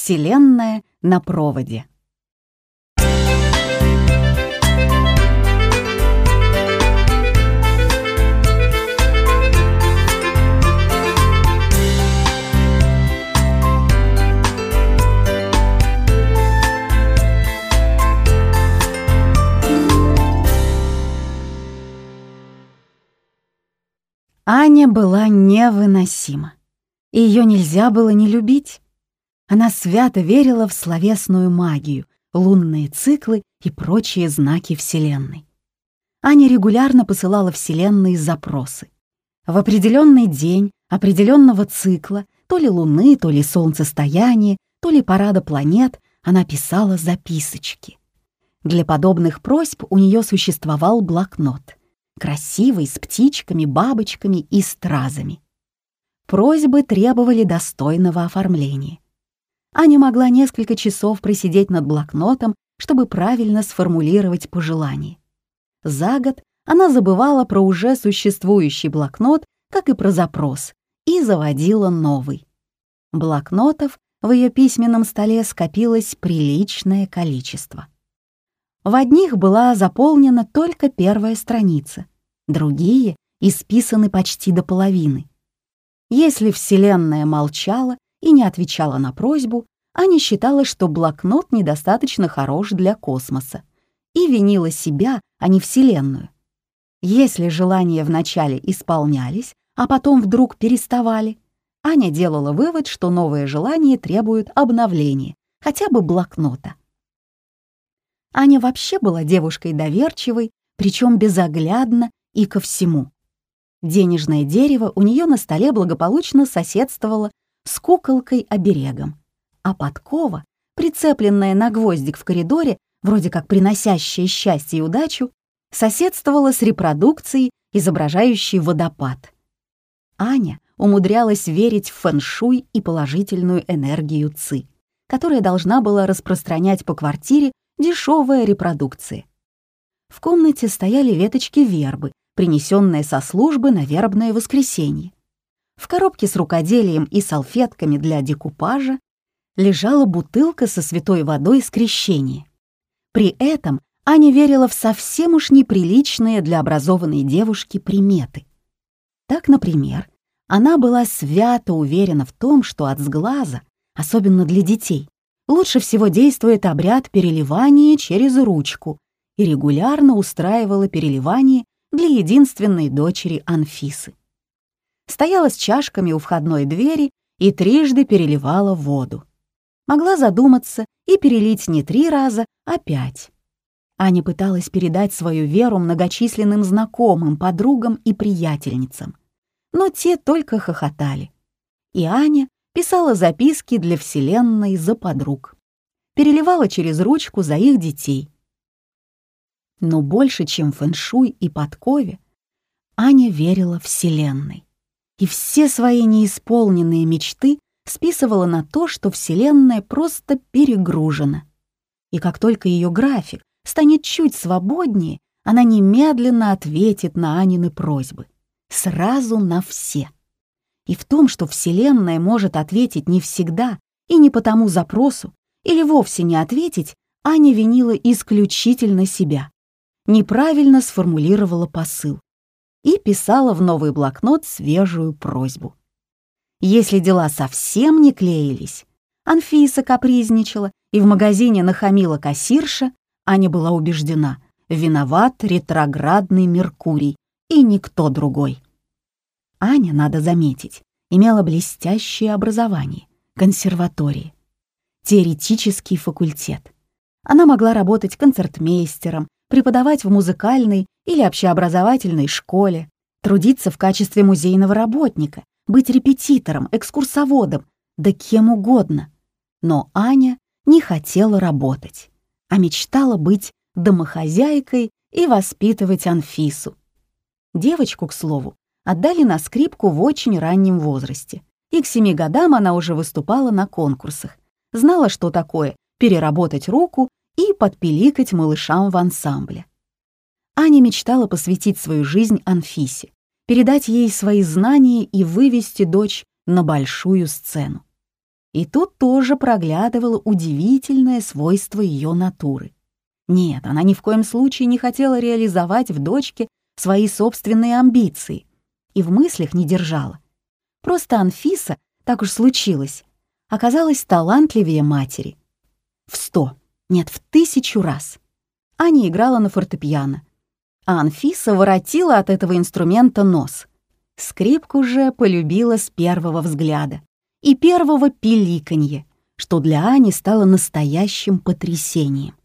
Вселенная на проводе. Аня была невыносима. Ее нельзя было не любить. Она свято верила в словесную магию, лунные циклы и прочие знаки Вселенной. Аня регулярно посылала Вселенной запросы. В определенный день определенного цикла, то ли Луны, то ли солнцестояния, то ли парада планет, она писала записочки. Для подобных просьб у нее существовал блокнот красивый, с птичками, бабочками и стразами. Просьбы требовали достойного оформления. Аня могла несколько часов просидеть над блокнотом, чтобы правильно сформулировать пожелание. За год она забывала про уже существующий блокнот, как и про запрос, и заводила новый. Блокнотов в ее письменном столе скопилось приличное количество. В одних была заполнена только первая страница, другие исписаны почти до половины. Если Вселенная молчала и не отвечала на просьбу, Аня считала, что блокнот недостаточно хорош для космоса и винила себя, а не Вселенную. Если желания вначале исполнялись, а потом вдруг переставали, Аня делала вывод, что новое желание требует обновления, хотя бы блокнота. Аня вообще была девушкой доверчивой, причем безоглядно и ко всему. Денежное дерево у нее на столе благополучно соседствовало с куколкой-оберегом, а подкова, прицепленная на гвоздик в коридоре, вроде как приносящая счастье и удачу, соседствовала с репродукцией, изображающей водопад. Аня умудрялась верить в фэншуй и положительную энергию ЦИ, которая должна была распространять по квартире дешевая репродукция. В комнате стояли веточки вербы, принесенные со службы на вербное воскресенье. В коробке с рукоделием и салфетками для декупажа лежала бутылка со святой водой с крещения. При этом Аня верила в совсем уж неприличные для образованной девушки приметы. Так, например, она была свято уверена в том, что от сглаза, особенно для детей, лучше всего действует обряд переливания через ручку и регулярно устраивала переливание для единственной дочери Анфисы. Стояла с чашками у входной двери и трижды переливала воду. Могла задуматься и перелить не три раза, а пять. Аня пыталась передать свою веру многочисленным знакомым, подругам и приятельницам, но те только хохотали. И Аня писала записки для Вселенной за подруг. Переливала через ручку за их детей. Но больше, чем фэншуй и подкове, Аня верила Вселенной. И все свои неисполненные мечты списывала на то, что Вселенная просто перегружена. И как только ее график станет чуть свободнее, она немедленно ответит на Анины просьбы. Сразу на все и в том, что Вселенная может ответить не всегда и не по тому запросу, или вовсе не ответить, Аня винила исключительно себя. Неправильно сформулировала посыл и писала в новый блокнот свежую просьбу. Если дела совсем не клеились, Анфиса капризничала и в магазине нахамила кассирша, Аня была убеждена, виноват ретроградный Меркурий и никто другой. Аня, надо заметить, имела блестящее образование, консерватории, теоретический факультет. Она могла работать концертмейстером, преподавать в музыкальной или общеобразовательной школе, трудиться в качестве музейного работника, быть репетитором, экскурсоводом, да кем угодно. Но Аня не хотела работать, а мечтала быть домохозяйкой и воспитывать Анфису. Девочку, к слову, отдали на скрипку в очень раннем возрасте. И к семи годам она уже выступала на конкурсах. Знала, что такое переработать руку и подпиликать малышам в ансамбле. Аня мечтала посвятить свою жизнь Анфисе, передать ей свои знания и вывести дочь на большую сцену. И тут тоже проглядывало удивительное свойство ее натуры. Нет, она ни в коем случае не хотела реализовать в дочке свои собственные амбиции и в мыслях не держала. Просто Анфиса, так уж случилось, оказалась талантливее матери. В сто, нет, в тысячу раз. Аня играла на фортепиано, Анфиса воротила от этого инструмента нос. Скрипку же полюбила с первого взгляда и первого пиликанья, что для Ани стало настоящим потрясением.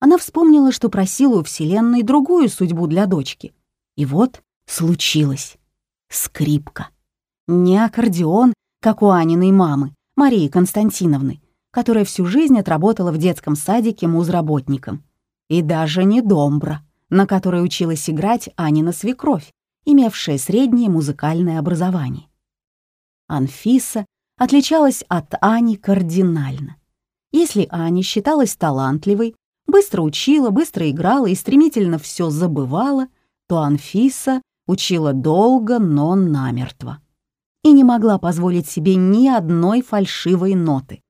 Она вспомнила, что просила у Вселенной другую судьбу для дочки. И вот случилось. Скрипка. Не аккордеон, как у Аниной мамы, Марии Константиновны, которая всю жизнь отработала в детском садике музработником. И даже не домбра, на которой училась играть Анина свекровь, имевшая среднее музыкальное образование. Анфиса отличалась от Ани кардинально. Если Аня считалась талантливой, быстро учила, быстро играла и стремительно все забывала, то Анфиса учила долго, но намертво. И не могла позволить себе ни одной фальшивой ноты.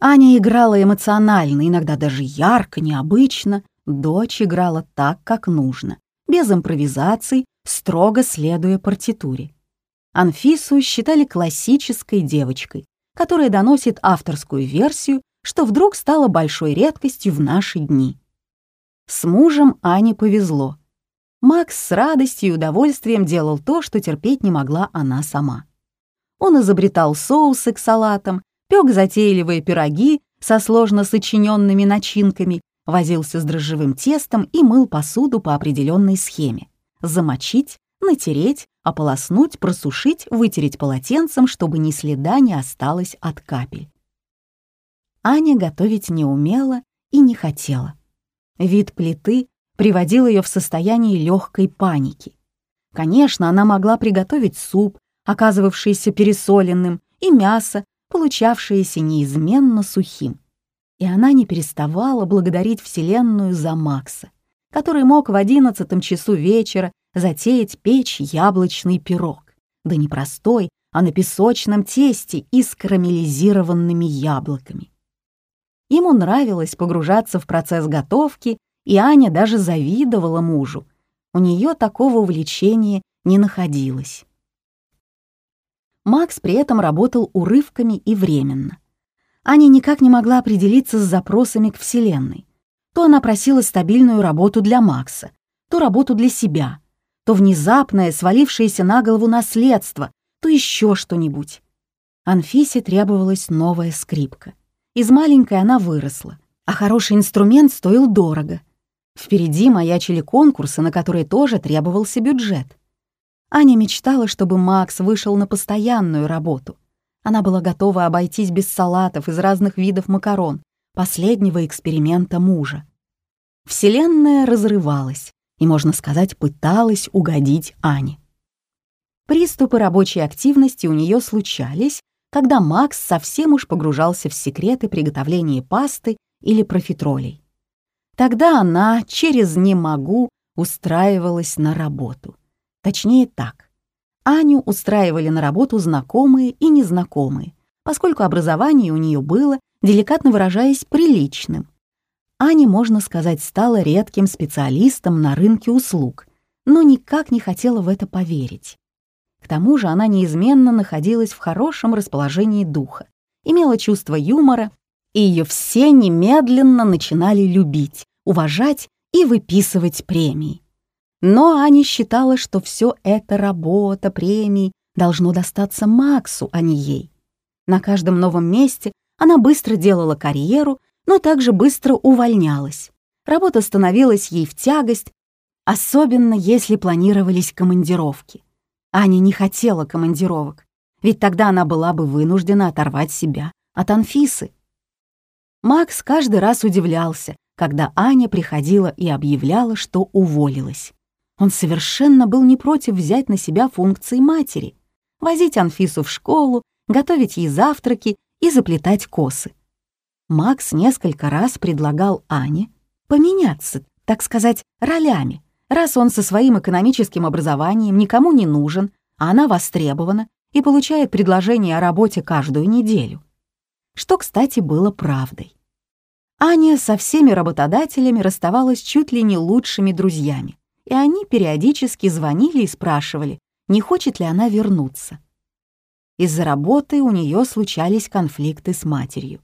Аня играла эмоционально, иногда даже ярко, необычно. Дочь играла так, как нужно, без импровизаций, строго следуя партитуре. Анфису считали классической девочкой, которая доносит авторскую версию что вдруг стало большой редкостью в наши дни. С мужем Ане повезло. Макс с радостью и удовольствием делал то, что терпеть не могла она сама. Он изобретал соусы к салатам, пек затейливые пироги со сложно сочиненными начинками, возился с дрожжевым тестом и мыл посуду по определенной схеме. Замочить, натереть, ополоснуть, просушить, вытереть полотенцем, чтобы ни следа не осталось от капель. Аня готовить не умела и не хотела. Вид плиты приводил ее в состояние легкой паники. Конечно, она могла приготовить суп, оказывавшийся пересоленным, и мясо, получавшееся неизменно сухим. И она не переставала благодарить Вселенную за Макса, который мог в одиннадцатом часу вечера затеять печь яблочный пирог. Да не простой, а на песочном тесте и с карамелизированными яблоками. Ему нравилось погружаться в процесс готовки, и Аня даже завидовала мужу. У нее такого увлечения не находилось. Макс при этом работал урывками и временно. Аня никак не могла определиться с запросами к Вселенной. То она просила стабильную работу для Макса, то работу для себя, то внезапное, свалившееся на голову наследство, то еще что-нибудь. Анфисе требовалась новая скрипка. Из маленькой она выросла, а хороший инструмент стоил дорого. Впереди маячили конкурсы, на которые тоже требовался бюджет. Аня мечтала, чтобы Макс вышел на постоянную работу. Она была готова обойтись без салатов из разных видов макарон, последнего эксперимента мужа. Вселенная разрывалась и, можно сказать, пыталась угодить Ане. Приступы рабочей активности у нее случались, когда Макс совсем уж погружался в секреты приготовления пасты или профитролей. Тогда она через «не могу» устраивалась на работу. Точнее так. Аню устраивали на работу знакомые и незнакомые, поскольку образование у нее было, деликатно выражаясь, приличным. Аня, можно сказать, стала редким специалистом на рынке услуг, но никак не хотела в это поверить. К тому же она неизменно находилась в хорошем расположении духа, имела чувство юмора, и ее все немедленно начинали любить, уважать и выписывать премии. Но Аня считала, что все это работа, премии должно достаться Максу, а не ей. На каждом новом месте она быстро делала карьеру, но также быстро увольнялась. Работа становилась ей в тягость, особенно если планировались командировки. Аня не хотела командировок, ведь тогда она была бы вынуждена оторвать себя от Анфисы. Макс каждый раз удивлялся, когда Аня приходила и объявляла, что уволилась. Он совершенно был не против взять на себя функции матери, возить Анфису в школу, готовить ей завтраки и заплетать косы. Макс несколько раз предлагал Ане поменяться, так сказать, ролями, Раз он со своим экономическим образованием никому не нужен, а она востребована и получает предложение о работе каждую неделю. что, кстати, было правдой. Аня со всеми работодателями расставалась чуть ли не лучшими друзьями, и они периодически звонили и спрашивали, не хочет ли она вернуться. Из-за работы у нее случались конфликты с матерью.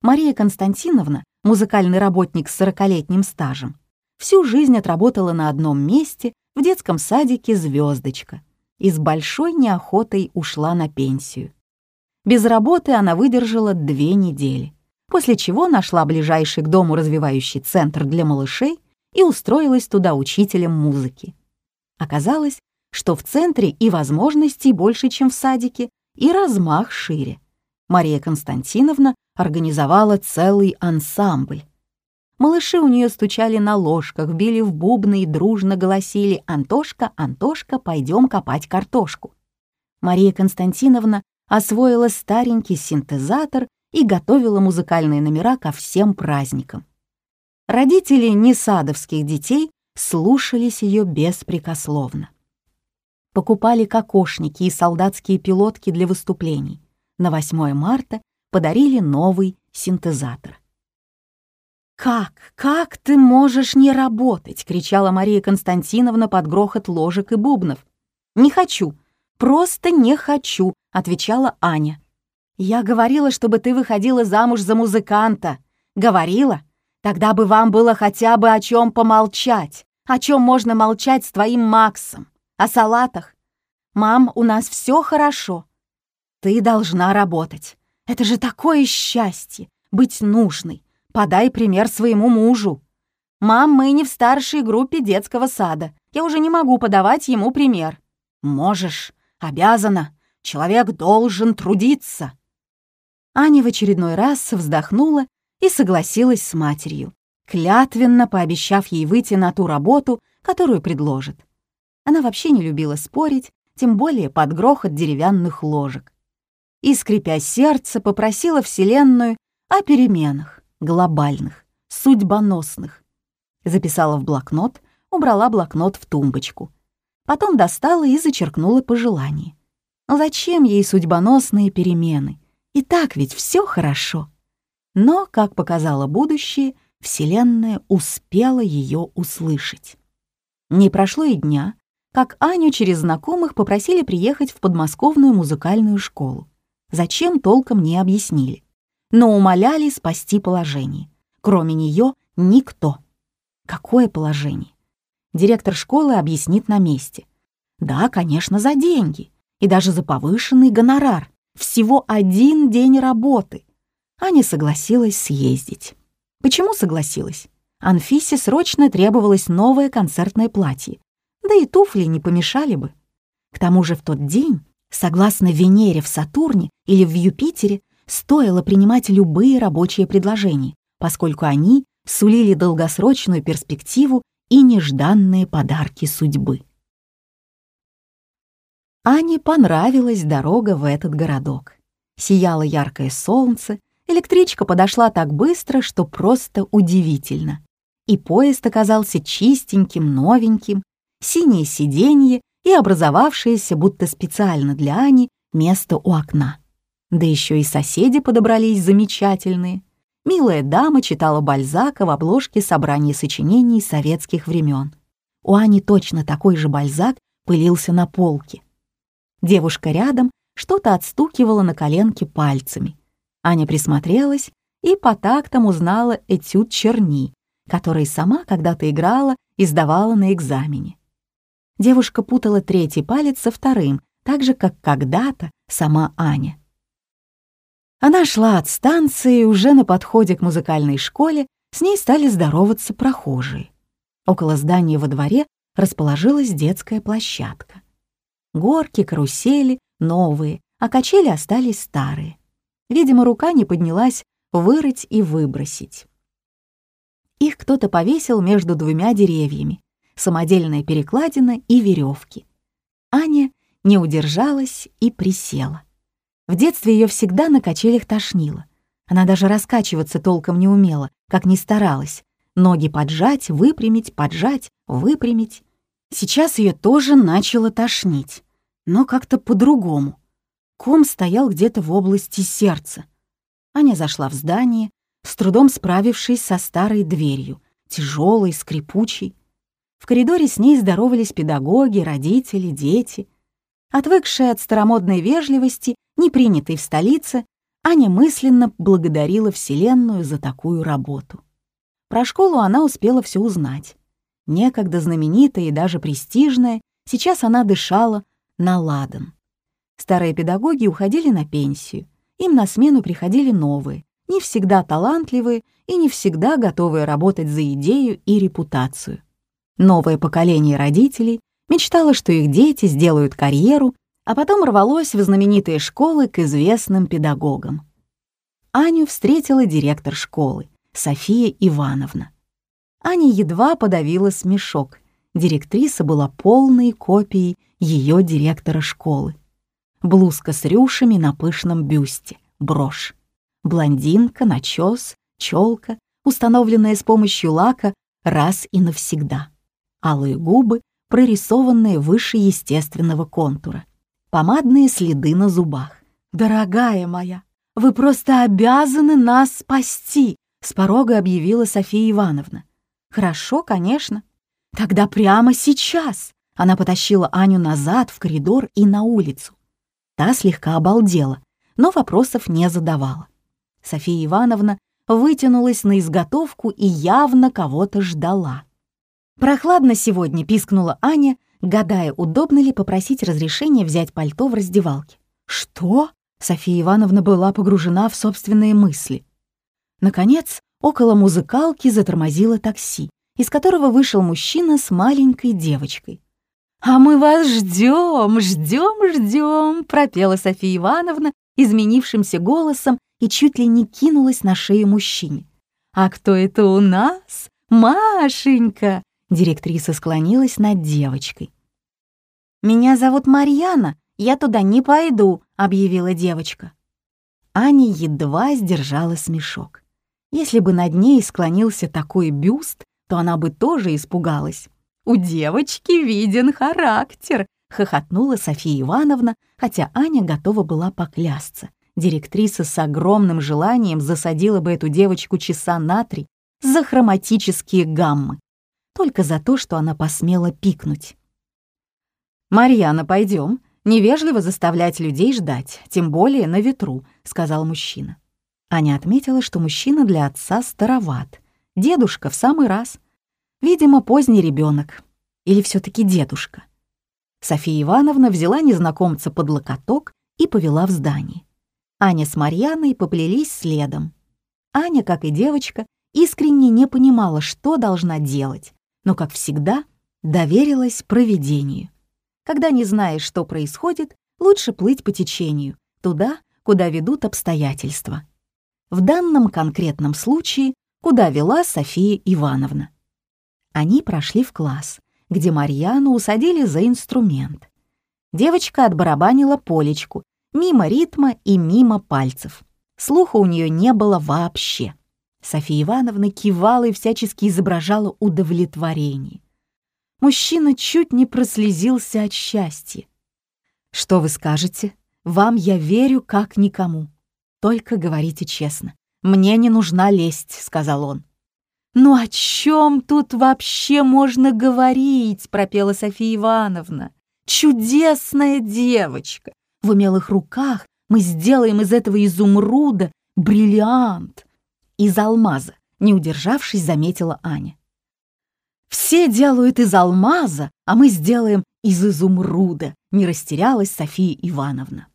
Мария Константиновна, музыкальный работник с сорокалетним стажем, всю жизнь отработала на одном месте в детском садике «Звездочка» и с большой неохотой ушла на пенсию. Без работы она выдержала две недели, после чего нашла ближайший к дому развивающий центр для малышей и устроилась туда учителем музыки. Оказалось, что в центре и возможностей больше, чем в садике, и размах шире. Мария Константиновна организовала целый ансамбль. Малыши у нее стучали на ложках, били в бубны и дружно голосили «Антошка, Антошка, пойдем копать картошку». Мария Константиновна освоила старенький синтезатор и готовила музыкальные номера ко всем праздникам. Родители несадовских детей слушались ее беспрекословно. Покупали кокошники и солдатские пилотки для выступлений. На 8 марта подарили новый синтезатор. «Как, как ты можешь не работать?» — кричала Мария Константиновна под грохот ложек и бубнов. «Не хочу, просто не хочу», — отвечала Аня. «Я говорила, чтобы ты выходила замуж за музыканта. Говорила? Тогда бы вам было хотя бы о чем помолчать. О чем можно молчать с твоим Максом? О салатах? Мам, у нас все хорошо. Ты должна работать. Это же такое счастье — быть нужной. Подай пример своему мужу. Мам, мы не в старшей группе детского сада. Я уже не могу подавать ему пример. Можешь, обязана. Человек должен трудиться. Аня в очередной раз вздохнула и согласилась с матерью, клятвенно пообещав ей выйти на ту работу, которую предложит. Она вообще не любила спорить, тем более под грохот деревянных ложек. И, скрипя сердце, попросила Вселенную о переменах, глобальных, судьбоносных. Записала в блокнот, убрала блокнот в тумбочку. Потом достала и зачеркнула пожелание. Зачем ей судьбоносные перемены? И так ведь все хорошо. Но, как показало будущее, Вселенная успела ее услышать. Не прошло и дня, как Аню через знакомых попросили приехать в подмосковную музыкальную школу. Зачем, толком не объяснили. Но умоляли спасти положение. Кроме нее никто. Какое положение? Директор школы объяснит на месте. Да, конечно, за деньги. И даже за повышенный гонорар. Всего один день работы. Аня согласилась съездить. Почему согласилась? Анфисе срочно требовалось новое концертное платье, да и туфли не помешали бы. К тому же в тот день, согласно Венере в Сатурне или в Юпитере, стоило принимать любые рабочие предложения, поскольку они сулили долгосрочную перспективу и нежданные подарки судьбы. Ане понравилась дорога в этот городок. Сияло яркое солнце, Электричка подошла так быстро, что просто удивительно. И поезд оказался чистеньким, новеньким, синее сиденье и образовавшееся, будто специально для Ани, место у окна. Да еще и соседи подобрались замечательные. Милая дама читала Бальзака в обложке собрания сочинений советских времен. У Ани точно такой же Бальзак пылился на полке. Девушка рядом что-то отстукивала на коленке пальцами. Аня присмотрелась и по тактам узнала этюд черни, который сама когда-то играла и сдавала на экзамене. Девушка путала третий палец со вторым, так же, как когда-то сама Аня. Она шла от станции, уже на подходе к музыкальной школе с ней стали здороваться прохожие. Около здания во дворе расположилась детская площадка. Горки, карусели новые, а качели остались старые. Видимо, рука не поднялась вырыть и выбросить. Их кто-то повесил между двумя деревьями, самодельная перекладина и веревки. Аня не удержалась и присела. В детстве ее всегда на качелях тошнило. Она даже раскачиваться толком не умела, как ни старалась. Ноги поджать, выпрямить, поджать, выпрямить. Сейчас ее тоже начало тошнить, но как-то по-другому. Ком стоял где-то в области сердца. Аня зашла в здание, с трудом справившись со старой дверью, тяжелой, скрипучей. В коридоре с ней здоровались педагоги, родители, дети. Отвыкшая от старомодной вежливости, не принятой в столице, Аня мысленно благодарила Вселенную за такую работу. Про школу она успела все узнать. Некогда знаменитая и даже престижная, сейчас она дышала на ладан. Старые педагоги уходили на пенсию, им на смену приходили новые, не всегда талантливые и не всегда готовые работать за идею и репутацию. Новое поколение родителей мечтало, что их дети сделают карьеру, а потом рвалось в знаменитые школы к известным педагогам. Аню встретила директор школы, София Ивановна. Аня едва подавила смешок. Директриса была полной копией ее директора школы блузка с рюшами на пышном бюсте, брошь. Блондинка, начес, челка, установленная с помощью лака раз и навсегда. Алые губы, прорисованные выше естественного контура. Помадные следы на зубах. «Дорогая моя, вы просто обязаны нас спасти!» С порога объявила София Ивановна. «Хорошо, конечно. Тогда прямо сейчас!» Она потащила Аню назад в коридор и на улицу. Та слегка обалдела, но вопросов не задавала. София Ивановна вытянулась на изготовку и явно кого-то ждала. «Прохладно сегодня», — пискнула Аня, гадая, удобно ли попросить разрешения взять пальто в раздевалке. «Что?» — София Ивановна была погружена в собственные мысли. Наконец, около музыкалки затормозило такси, из которого вышел мужчина с маленькой девочкой. «А мы вас ждем, ждем, ждем», — пропела София Ивановна изменившимся голосом и чуть ли не кинулась на шею мужчине. «А кто это у нас? Машенька!» Директриса склонилась над девочкой. «Меня зовут Марьяна, я туда не пойду», — объявила девочка. Аня едва сдержала смешок. Если бы над ней склонился такой бюст, то она бы тоже испугалась. У девочки виден характер», — хохотнула София Ивановна, хотя Аня готова была поклясться. Директриса с огромным желанием засадила бы эту девочку часа на три за хроматические гаммы. Только за то, что она посмела пикнуть. «Марьяна, пойдем. Невежливо заставлять людей ждать, тем более на ветру», — сказал мужчина. Аня отметила, что мужчина для отца староват. Дедушка в самый раз — Видимо, поздний ребенок. Или все таки дедушка. София Ивановна взяла незнакомца под локоток и повела в здание. Аня с Марьяной поплелись следом. Аня, как и девочка, искренне не понимала, что должна делать, но, как всегда, доверилась проведению. Когда не знаешь, что происходит, лучше плыть по течению, туда, куда ведут обстоятельства. В данном конкретном случае, куда вела София Ивановна. Они прошли в класс, где Марьяну усадили за инструмент. Девочка отбарабанила полечку, мимо ритма и мимо пальцев. Слуха у нее не было вообще. София Ивановна кивала и всячески изображала удовлетворение. Мужчина чуть не прослезился от счастья. «Что вы скажете? Вам я верю как никому. Только говорите честно. Мне не нужна лесть», — сказал он. «Ну о чем тут вообще можно говорить?» — пропела София Ивановна. «Чудесная девочка! В умелых руках мы сделаем из этого изумруда бриллиант!» «Из алмаза», — не удержавшись, заметила Аня. «Все делают из алмаза, а мы сделаем из изумруда», — не растерялась София Ивановна.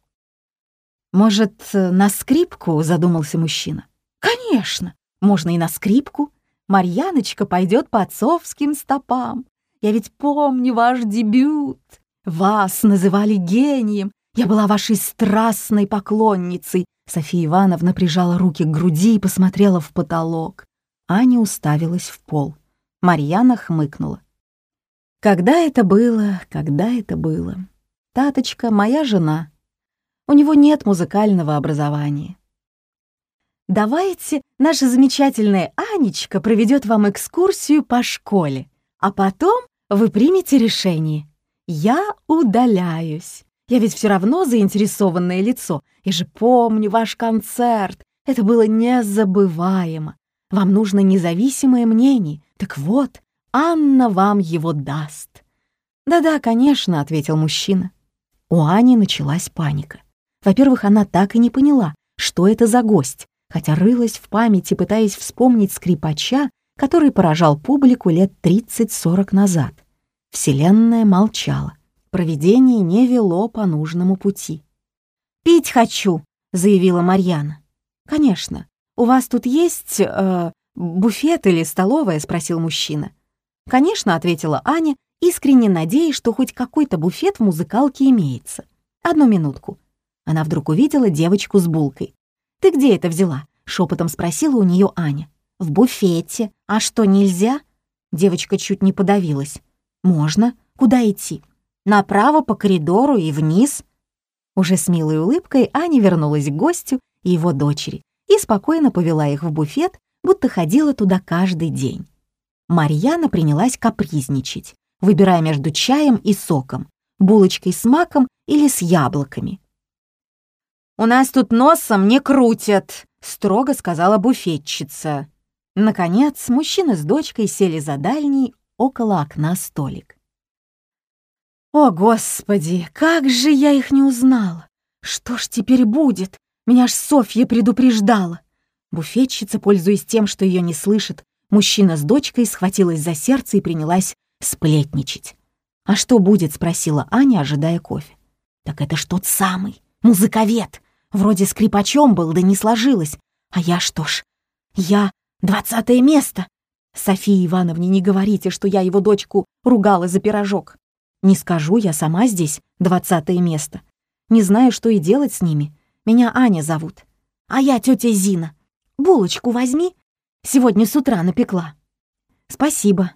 «Может, на скрипку?» — задумался мужчина. «Конечно, можно и на скрипку», Марьяночка пойдет по отцовским стопам. Я ведь помню ваш дебют. Вас называли гением. Я была вашей страстной поклонницей. София Ивановна прижала руки к груди и посмотрела в потолок. Аня уставилась в пол. Марьяна хмыкнула. Когда это было, когда это было? Таточка — моя жена. У него нет музыкального образования. Давайте наша замечательная Анечка проведет вам экскурсию по школе, а потом вы примете решение. Я удаляюсь. Я ведь все равно заинтересованное лицо. Я же помню ваш концерт. Это было незабываемо. Вам нужно независимое мнение. Так вот, Анна вам его даст. «Да-да, конечно», — ответил мужчина. У Ани началась паника. Во-первых, она так и не поняла, что это за гость, хотя рылась в памяти, пытаясь вспомнить скрипача, который поражал публику лет 30-40 назад. Вселенная молчала. Провидение не вело по нужному пути. «Пить хочу», — заявила Марьяна. «Конечно. У вас тут есть э, буфет или столовая?» — спросил мужчина. «Конечно», — ответила Аня, искренне надеясь, что хоть какой-то буфет в музыкалке имеется. «Одну минутку». Она вдруг увидела девочку с булкой. «Ты где это взяла?» — шепотом спросила у нее Аня. «В буфете. А что, нельзя?» Девочка чуть не подавилась. «Можно. Куда идти?» «Направо по коридору и вниз». Уже с милой улыбкой Аня вернулась к гостю и его дочери и спокойно повела их в буфет, будто ходила туда каждый день. Марьяна принялась капризничать, выбирая между чаем и соком, булочкой с маком или с яблоками. «У нас тут носом не крутят», — строго сказала буфетчица. Наконец, мужчина с дочкой сели за дальний, около окна столик. «О, Господи, как же я их не узнала! Что ж теперь будет? Меня ж Софья предупреждала!» Буфетчица, пользуясь тем, что ее не слышит, мужчина с дочкой схватилась за сердце и принялась сплетничать. «А что будет?» — спросила Аня, ожидая кофе. «Так это ж тот самый, музыковед. Вроде скрипачом был, да не сложилось. А я что ж, я двадцатое место. Софии Ивановне не говорите, что я его дочку ругала за пирожок. Не скажу, я сама здесь двадцатое место. Не знаю, что и делать с ними. Меня Аня зовут. А я тетя Зина. Булочку возьми. Сегодня с утра напекла. Спасибо.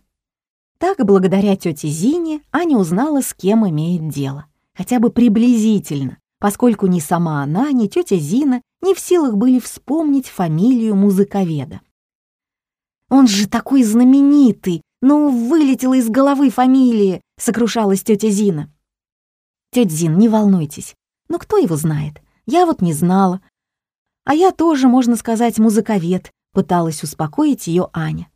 Так, благодаря тете Зине, Аня узнала, с кем имеет дело. Хотя бы приблизительно, поскольку ни сама она, ни тетя Зина не в силах были вспомнить фамилию музыковеда. «Он же такой знаменитый! Ну, вылетела из головы фамилия!» — сокрушалась тетя Зина. «Тетя Зин, не волнуйтесь. Ну, кто его знает? Я вот не знала. А я тоже, можно сказать, музыковед», — пыталась успокоить ее Аня.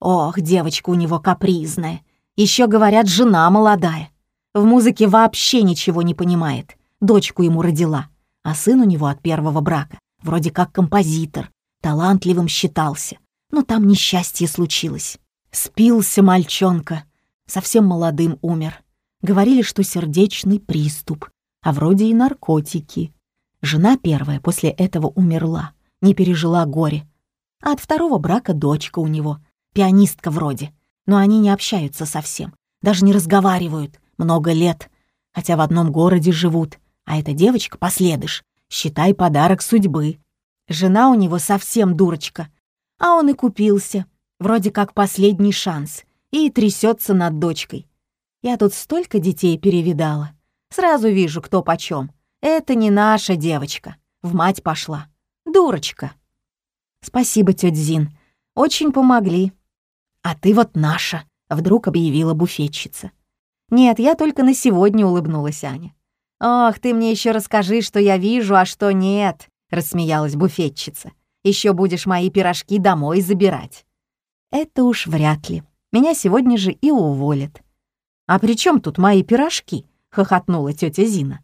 «Ох, девочка у него капризная. Еще говорят, жена молодая. В музыке вообще ничего не понимает. Дочку ему родила, а сын у него от первого брака, вроде как композитор, талантливым считался. Но там несчастье случилось. Спился мальчонка, совсем молодым умер. Говорили, что сердечный приступ, а вроде и наркотики. Жена первая после этого умерла, не пережила горе. А от второго брака дочка у него, пианистка вроде. Но они не общаются совсем, даже не разговаривают много лет, хотя в одном городе живут, а эта девочка, последыш, считай подарок судьбы. Жена у него совсем дурочка. А он и купился, вроде как последний шанс, и трясется над дочкой. Я тут столько детей перевидала. Сразу вижу, кто почем. Это не наша девочка. В мать пошла. Дурочка. Спасибо, тетя Зин. Очень помогли. А ты вот наша, вдруг объявила буфетчица. Нет, я только на сегодня улыбнулась Аня. «Ох, ты мне еще расскажи, что я вижу, а что нет», — рассмеялась буфетчица. Еще будешь мои пирожки домой забирать». «Это уж вряд ли. Меня сегодня же и уволят». «А при чем тут мои пирожки?» — хохотнула тетя Зина.